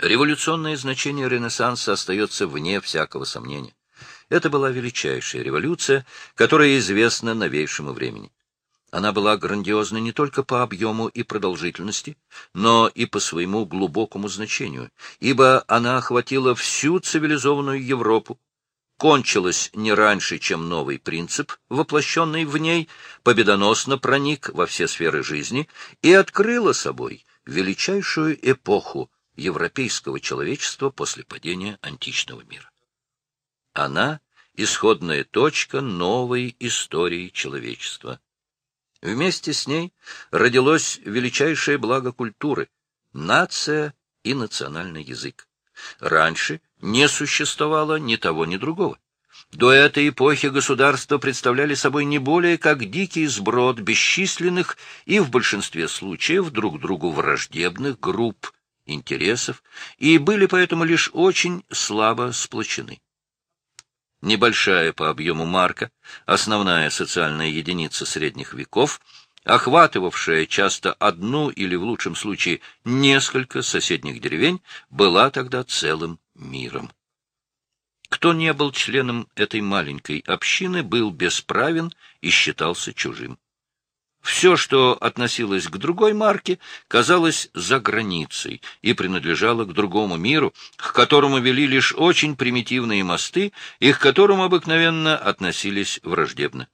Революционное значение Ренессанса остается вне всякого сомнения. Это была величайшая революция, которая известна новейшему времени. Она была грандиозна не только по объему и продолжительности, но и по своему глубокому значению, ибо она охватила всю цивилизованную Европу, кончилась не раньше, чем новый принцип, воплощенный в ней, победоносно проник во все сферы жизни и открыла собой величайшую эпоху европейского человечества после падения античного мира. Она — исходная точка новой истории человечества. Вместе с ней родилось величайшее благо культуры — нация и национальный язык. Раньше не существовало ни того, ни другого. До этой эпохи государства представляли собой не более как дикий сброд бесчисленных и в большинстве случаев друг другу враждебных групп интересов и были поэтому лишь очень слабо сплочены. Небольшая по объему марка, основная социальная единица средних веков, охватывавшая часто одну или, в лучшем случае, несколько соседних деревень, была тогда целым миром. Кто не был членом этой маленькой общины, был бесправен и считался чужим. Все, что относилось к другой марке, казалось за границей и принадлежало к другому миру, к которому вели лишь очень примитивные мосты и к которому обыкновенно относились враждебно.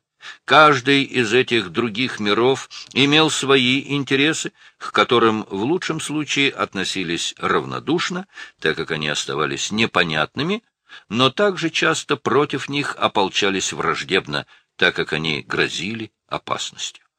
Каждый из этих других миров имел свои интересы, к которым в лучшем случае относились равнодушно, так как они оставались непонятными, но также часто против них ополчались враждебно, так как они грозили опасностью.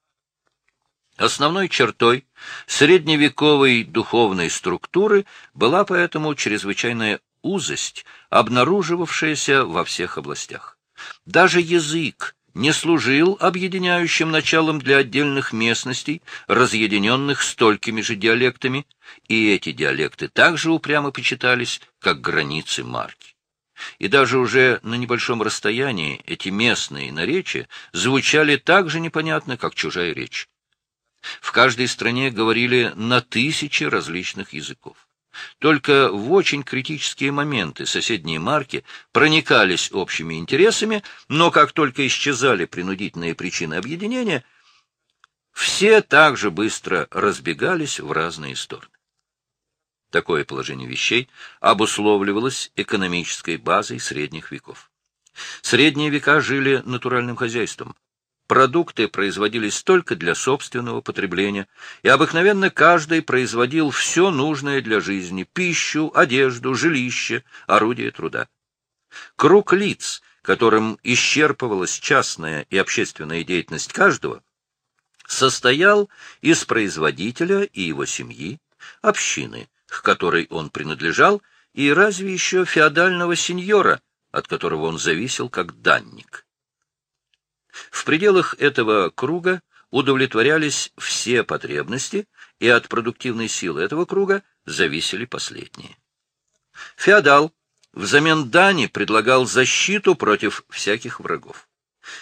Основной чертой средневековой духовной структуры была поэтому чрезвычайная узость, обнаруживавшаяся во всех областях. Даже язык не служил объединяющим началом для отдельных местностей, разъединенных столькими же диалектами, и эти диалекты также упрямо почитались, как границы марки. И даже уже на небольшом расстоянии эти местные наречия звучали так же непонятно, как чужая речь. В каждой стране говорили на тысячи различных языков. Только в очень критические моменты соседние марки проникались общими интересами, но как только исчезали принудительные причины объединения, все также быстро разбегались в разные стороны. Такое положение вещей обусловливалось экономической базой средних веков. Средние века жили натуральным хозяйством, Продукты производились только для собственного потребления, и обыкновенно каждый производил все нужное для жизни – пищу, одежду, жилище, орудие труда. Круг лиц, которым исчерпывалась частная и общественная деятельность каждого, состоял из производителя и его семьи, общины, к которой он принадлежал, и разве еще феодального сеньора, от которого он зависел как данник. В пределах этого круга удовлетворялись все потребности, и от продуктивной силы этого круга зависели последние. Феодал взамен дани предлагал защиту против всяких врагов.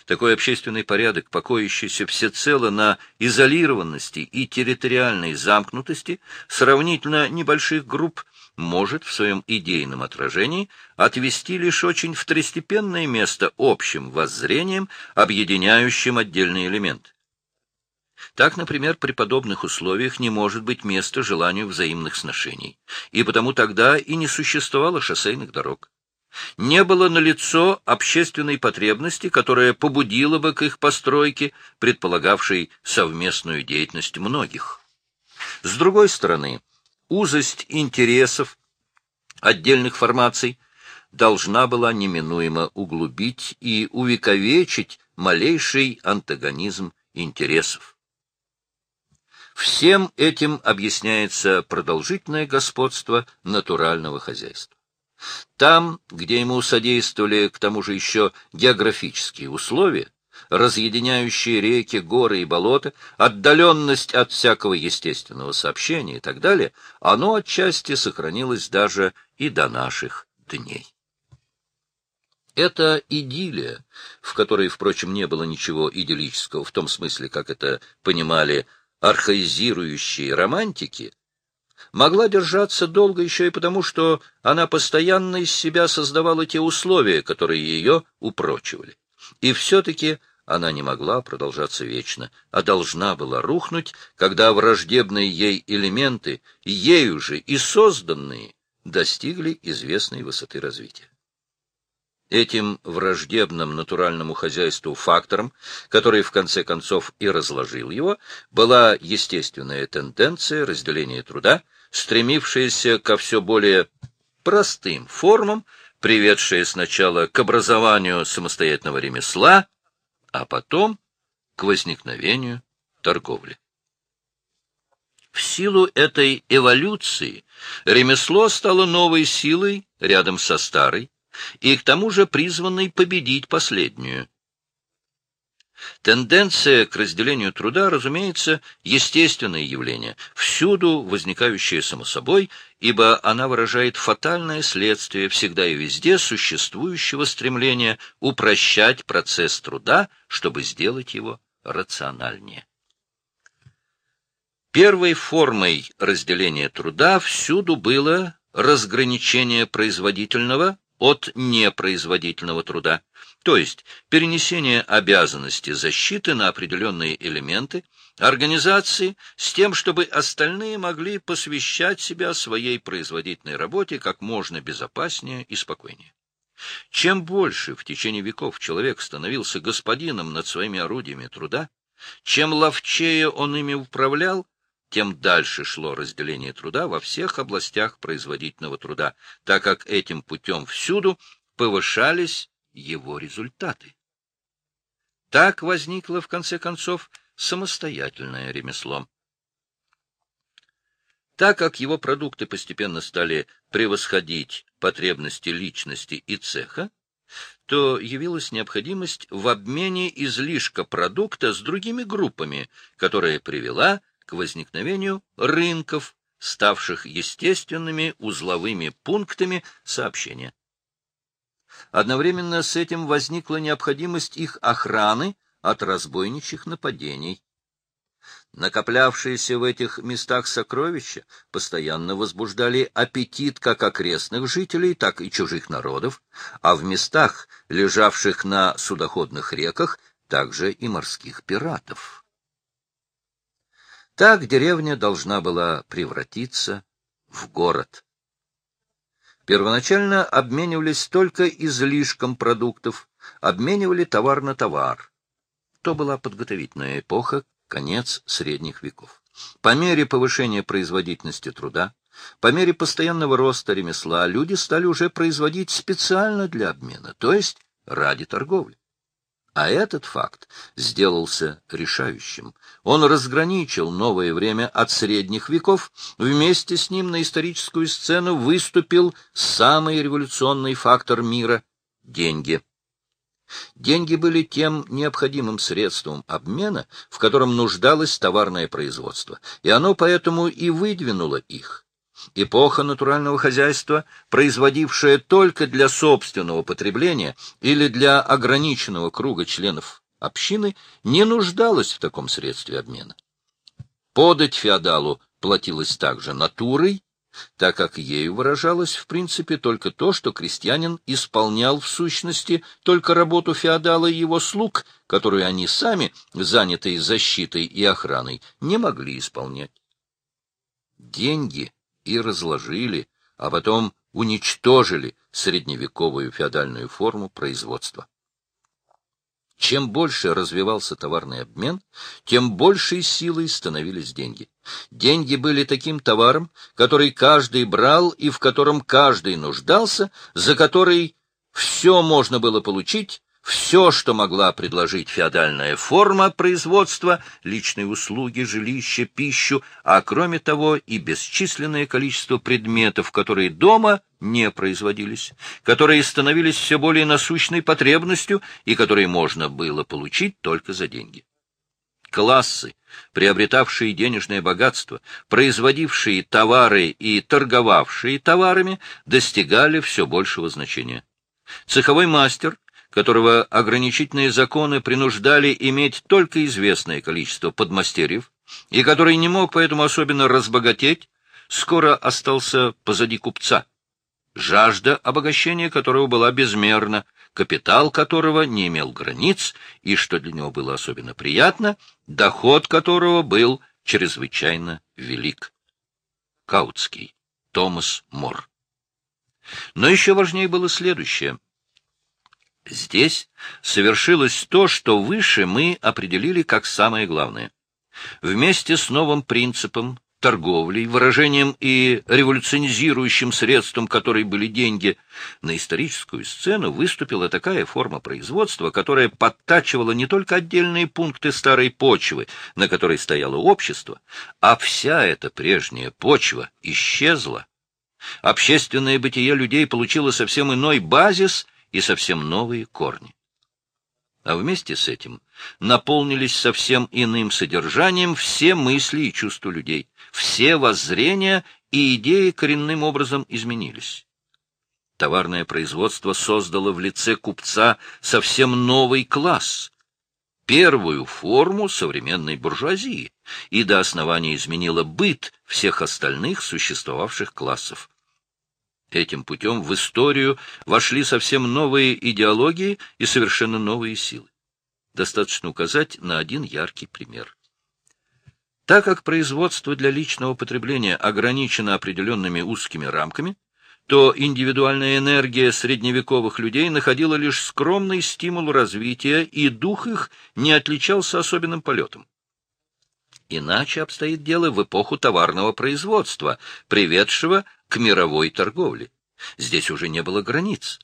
Такой общественный порядок, покоящийся всецело на изолированности и территориальной замкнутости сравнительно небольших групп, может в своем идейном отражении отвести лишь очень второстепенное место общим воззрением, объединяющим отдельные элементы. Так, например, при подобных условиях не может быть места желанию взаимных сношений, и потому тогда и не существовало шоссейных дорог. Не было налицо общественной потребности, которая побудила бы к их постройке, предполагавшей совместную деятельность многих. С другой стороны, узость интересов отдельных формаций должна была неминуемо углубить и увековечить малейший антагонизм интересов. Всем этим объясняется продолжительное господство натурального хозяйства. Там, где ему содействовали к тому же еще географические условия, разъединяющие реки, горы и болота, отдаленность от всякого естественного сообщения и так далее, оно отчасти сохранилось даже и до наших дней. Это идиллия, в которой, впрочем, не было ничего идиллического в том смысле, как это понимали архаизирующие романтики, могла держаться долго еще и потому, что она постоянно из себя создавала те условия, которые ее упрочивали. И все-таки она не могла продолжаться вечно, а должна была рухнуть, когда враждебные ей элементы, ею же и созданные, достигли известной высоты развития. Этим враждебным натуральному хозяйству фактором, который в конце концов и разложил его, была естественная тенденция разделения труда, стремившаяся ко все более простым формам, приведшая сначала к образованию самостоятельного ремесла, а потом к возникновению торговли. В силу этой эволюции ремесло стало новой силой рядом со старой, и к тому же призванной победить последнюю. Тенденция к разделению труда, разумеется, естественное явление, всюду возникающее само собой, ибо она выражает фатальное следствие всегда и везде существующего стремления упрощать процесс труда, чтобы сделать его рациональнее. Первой формой разделения труда всюду было разграничение производительного от непроизводительного труда, то есть перенесение обязанности защиты на определенные элементы организации с тем, чтобы остальные могли посвящать себя своей производительной работе как можно безопаснее и спокойнее. Чем больше в течение веков человек становился господином над своими орудиями труда, чем ловчее он ими управлял, тем дальше шло разделение труда во всех областях производительного труда, так как этим путем всюду повышались его результаты. Так возникло, в конце концов, самостоятельное ремесло. Так как его продукты постепенно стали превосходить потребности личности и цеха, то явилась необходимость в обмене излишка продукта с другими группами, которая привела к возникновению рынков, ставших естественными узловыми пунктами сообщения. Одновременно с этим возникла необходимость их охраны от разбойничьих нападений. Накоплявшиеся в этих местах сокровища постоянно возбуждали аппетит как окрестных жителей, так и чужих народов, а в местах, лежавших на судоходных реках, также и морских пиратов. Так деревня должна была превратиться в город. Первоначально обменивались только излишком продуктов, обменивали товар на товар. То была подготовительная эпоха, конец средних веков. По мере повышения производительности труда, по мере постоянного роста ремесла, люди стали уже производить специально для обмена, то есть ради торговли. А этот факт сделался решающим. Он разграничил новое время от средних веков, вместе с ним на историческую сцену выступил самый революционный фактор мира — деньги. Деньги были тем необходимым средством обмена, в котором нуждалось товарное производство, и оно поэтому и выдвинуло их. Эпоха натурального хозяйства, производившая только для собственного потребления или для ограниченного круга членов общины, не нуждалась в таком средстве обмена. Подать феодалу платилась также натурой, так как ею выражалось в принципе только то, что крестьянин исполнял в сущности только работу феодала и его слуг, которую они сами, занятые защитой и охраной, не могли исполнять. Деньги — и разложили, а потом уничтожили средневековую феодальную форму производства. Чем больше развивался товарный обмен, тем большей силой становились деньги. Деньги были таким товаром, который каждый брал и в котором каждый нуждался, за который все можно было получить, все, что могла предложить феодальная форма производства, личные услуги, жилище, пищу, а кроме того и бесчисленное количество предметов, которые дома не производились, которые становились все более насущной потребностью и которые можно было получить только за деньги. Классы, приобретавшие денежное богатство, производившие товары и торговавшие товарами, достигали все большего значения. Цеховой мастер которого ограничительные законы принуждали иметь только известное количество подмастерьев, и который не мог поэтому особенно разбогатеть, скоро остался позади купца, жажда обогащения которого была безмерна, капитал которого не имел границ, и, что для него было особенно приятно, доход которого был чрезвычайно велик. Каутский, Томас Мор. Но еще важнее было следующее. Здесь совершилось то, что выше мы определили как самое главное. Вместе с новым принципом, торговлей, выражением и революционизирующим средством, которой были деньги, на историческую сцену выступила такая форма производства, которая подтачивала не только отдельные пункты старой почвы, на которой стояло общество, а вся эта прежняя почва исчезла. Общественное бытие людей получило совсем иной базис и совсем новые корни а вместе с этим наполнились совсем иным содержанием все мысли и чувства людей, все воззрения и идеи коренным образом изменились. Товарное производство создало в лице купца совсем новый класс, первую форму современной буржуазии, и до основания изменило быт всех остальных существовавших классов. Этим путем в историю вошли совсем новые идеологии и совершенно новые силы. Достаточно указать на один яркий пример. Так как производство для личного потребления ограничено определенными узкими рамками, то индивидуальная энергия средневековых людей находила лишь скромный стимул развития, и дух их не отличался особенным полетом. Иначе обстоит дело в эпоху товарного производства, приведшего к мировой торговле. Здесь уже не было границ.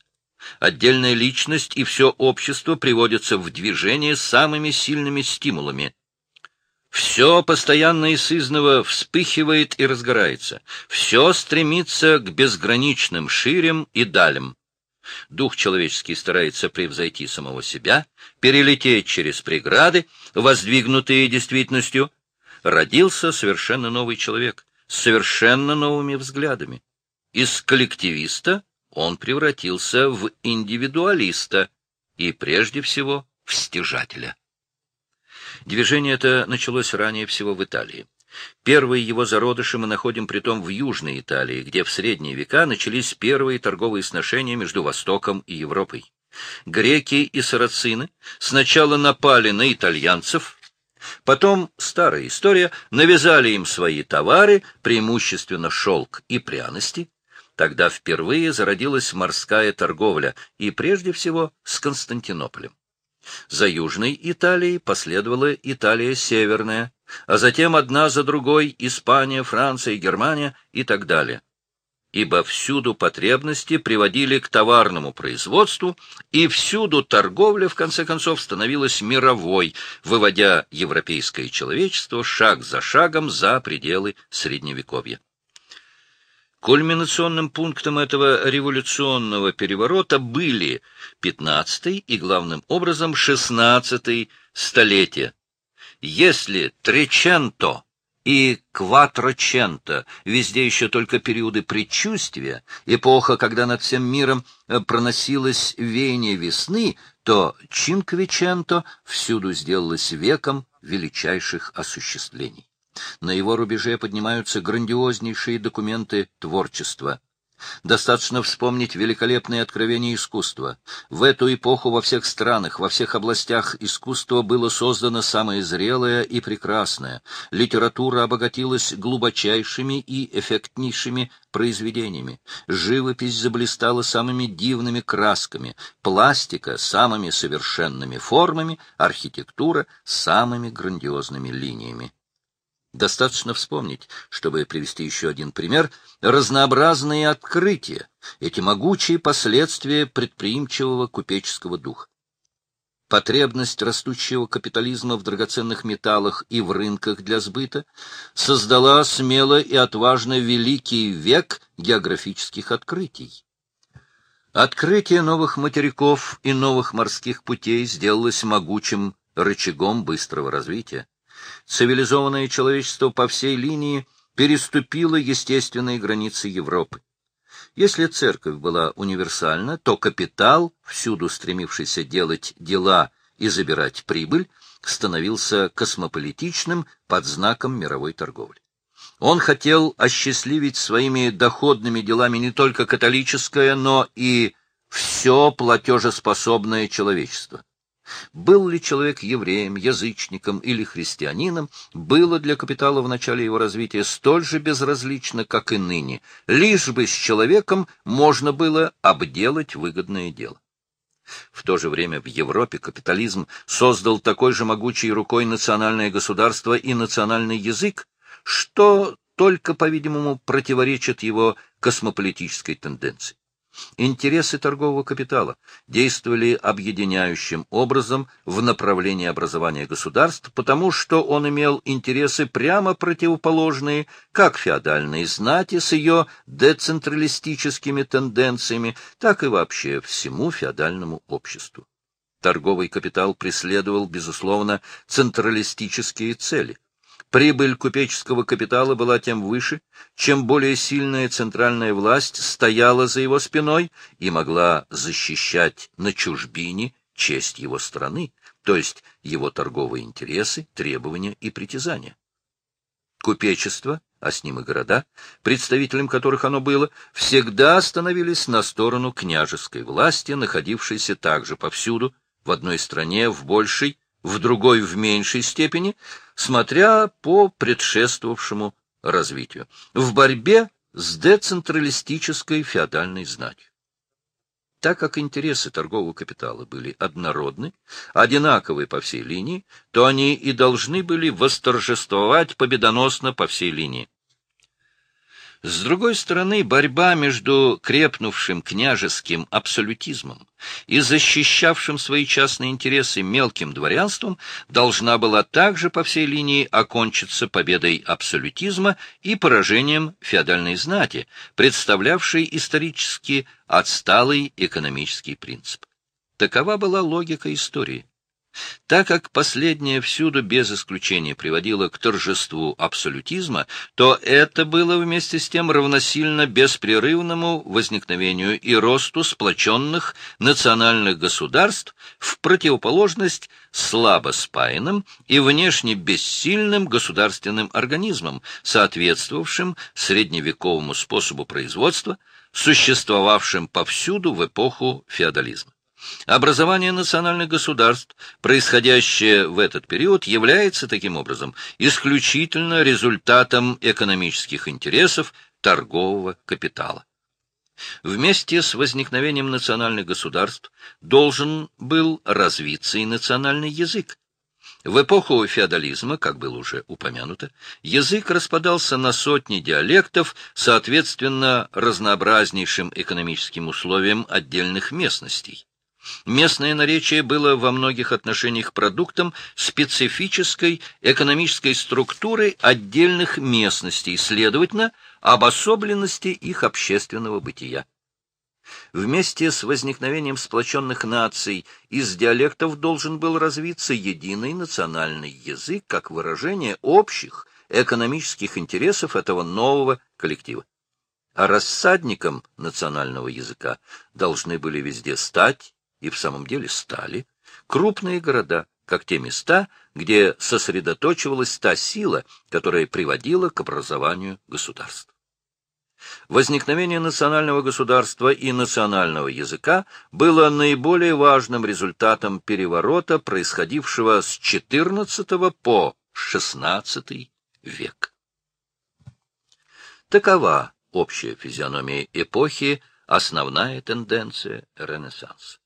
Отдельная личность и все общество приводятся в движение самыми сильными стимулами. Все постоянно и сызново вспыхивает и разгорается. Все стремится к безграничным ширям и далям. Дух человеческий старается превзойти самого себя, перелететь через преграды, воздвигнутые действительностью, родился совершенно новый человек, с совершенно новыми взглядами. Из коллективиста он превратился в индивидуалиста и, прежде всего, в стяжателя. Движение это началось ранее всего в Италии. Первые его зародыши мы находим притом в Южной Италии, где в средние века начались первые торговые сношения между Востоком и Европой. Греки и сарацины сначала напали на итальянцев, Потом, старая история, навязали им свои товары, преимущественно шелк и пряности. Тогда впервые зародилась морская торговля, и прежде всего с Константинополем. За Южной Италией последовала Италия Северная, а затем одна за другой Испания, Франция, Германия и так далее ибо всюду потребности приводили к товарному производству, и всюду торговля, в конце концов, становилась мировой, выводя европейское человечество шаг за шагом за пределы Средневековья. Кульминационным пунктом этого революционного переворота были 15 и, главным образом, 16 столетия. Если Треченто и кватрочента, везде еще только периоды предчувствия, эпоха, когда над всем миром э, проносилось веяние весны, то Чинквиченто всюду сделалось веком величайших осуществлений. На его рубеже поднимаются грандиознейшие документы творчества. Достаточно вспомнить великолепные откровения искусства. В эту эпоху во всех странах, во всех областях искусства было создано самое зрелое и прекрасное. Литература обогатилась глубочайшими и эффектнейшими произведениями. Живопись заблистала самыми дивными красками, пластика — самыми совершенными формами, архитектура — самыми грандиозными линиями. Достаточно вспомнить, чтобы привести еще один пример, разнообразные открытия, эти могучие последствия предприимчивого купеческого духа. Потребность растущего капитализма в драгоценных металлах и в рынках для сбыта создала смело и отважно великий век географических открытий. Открытие новых материков и новых морских путей сделалось могучим рычагом быстрого развития цивилизованное человечество по всей линии переступило естественные границы Европы. Если церковь была универсальна, то капитал, всюду стремившийся делать дела и забирать прибыль, становился космополитичным под знаком мировой торговли. Он хотел осчастливить своими доходными делами не только католическое, но и все платежеспособное человечество. Был ли человек евреем, язычником или христианином, было для капитала в начале его развития столь же безразлично, как и ныне, лишь бы с человеком можно было обделать выгодное дело. В то же время в Европе капитализм создал такой же могучей рукой национальное государство и национальный язык, что только, по-видимому, противоречит его космополитической тенденции. Интересы торгового капитала действовали объединяющим образом в направлении образования государств, потому что он имел интересы прямо противоположные как феодальной знати с ее децентралистическими тенденциями, так и вообще всему феодальному обществу. Торговый капитал преследовал, безусловно, централистические цели. Прибыль купеческого капитала была тем выше, чем более сильная центральная власть стояла за его спиной и могла защищать на чужбине честь его страны, то есть его торговые интересы, требования и притязания. Купечество, а с ним и города, представителем которых оно было, всегда становились на сторону княжеской власти, находившейся также повсюду, в одной стране в большей, в другой в меньшей степени, смотря по предшествовавшему развитию, в борьбе с децентралистической феодальной знатью. Так как интересы торгового капитала были однородны, одинаковы по всей линии, то они и должны были восторжествовать победоносно по всей линии. С другой стороны, борьба между крепнувшим княжеским абсолютизмом и защищавшим свои частные интересы мелким дворянством должна была также по всей линии окончиться победой абсолютизма и поражением феодальной знати, представлявшей исторически отсталый экономический принцип. Такова была логика истории. Так как последнее всюду без исключения приводило к торжеству абсолютизма, то это было вместе с тем равносильно беспрерывному возникновению и росту сплоченных национальных государств в противоположность слабо спаянным и внешне бессильным государственным организмам, соответствовавшим средневековому способу производства, существовавшим повсюду в эпоху феодализма. Образование национальных государств, происходящее в этот период, является таким образом исключительно результатом экономических интересов торгового капитала. Вместе с возникновением национальных государств должен был развиться и национальный язык. В эпоху феодализма, как было уже упомянуто, язык распадался на сотни диалектов, соответственно разнообразнейшим экономическим условиям отдельных местностей. Местное наречие было во многих отношениях продуктом специфической экономической структуры отдельных местностей, следовательно, обособленности их общественного бытия. Вместе с возникновением сплоченных наций из диалектов должен был развиться единый национальный язык как выражение общих экономических интересов этого нового коллектива. А рассадником национального языка должны были везде стать и в самом деле стали, крупные города, как те места, где сосредоточивалась та сила, которая приводила к образованию государств. Возникновение национального государства и национального языка было наиболее важным результатом переворота, происходившего с XIV по XVI век. Такова общая физиономия эпохи, основная тенденция Ренессанса.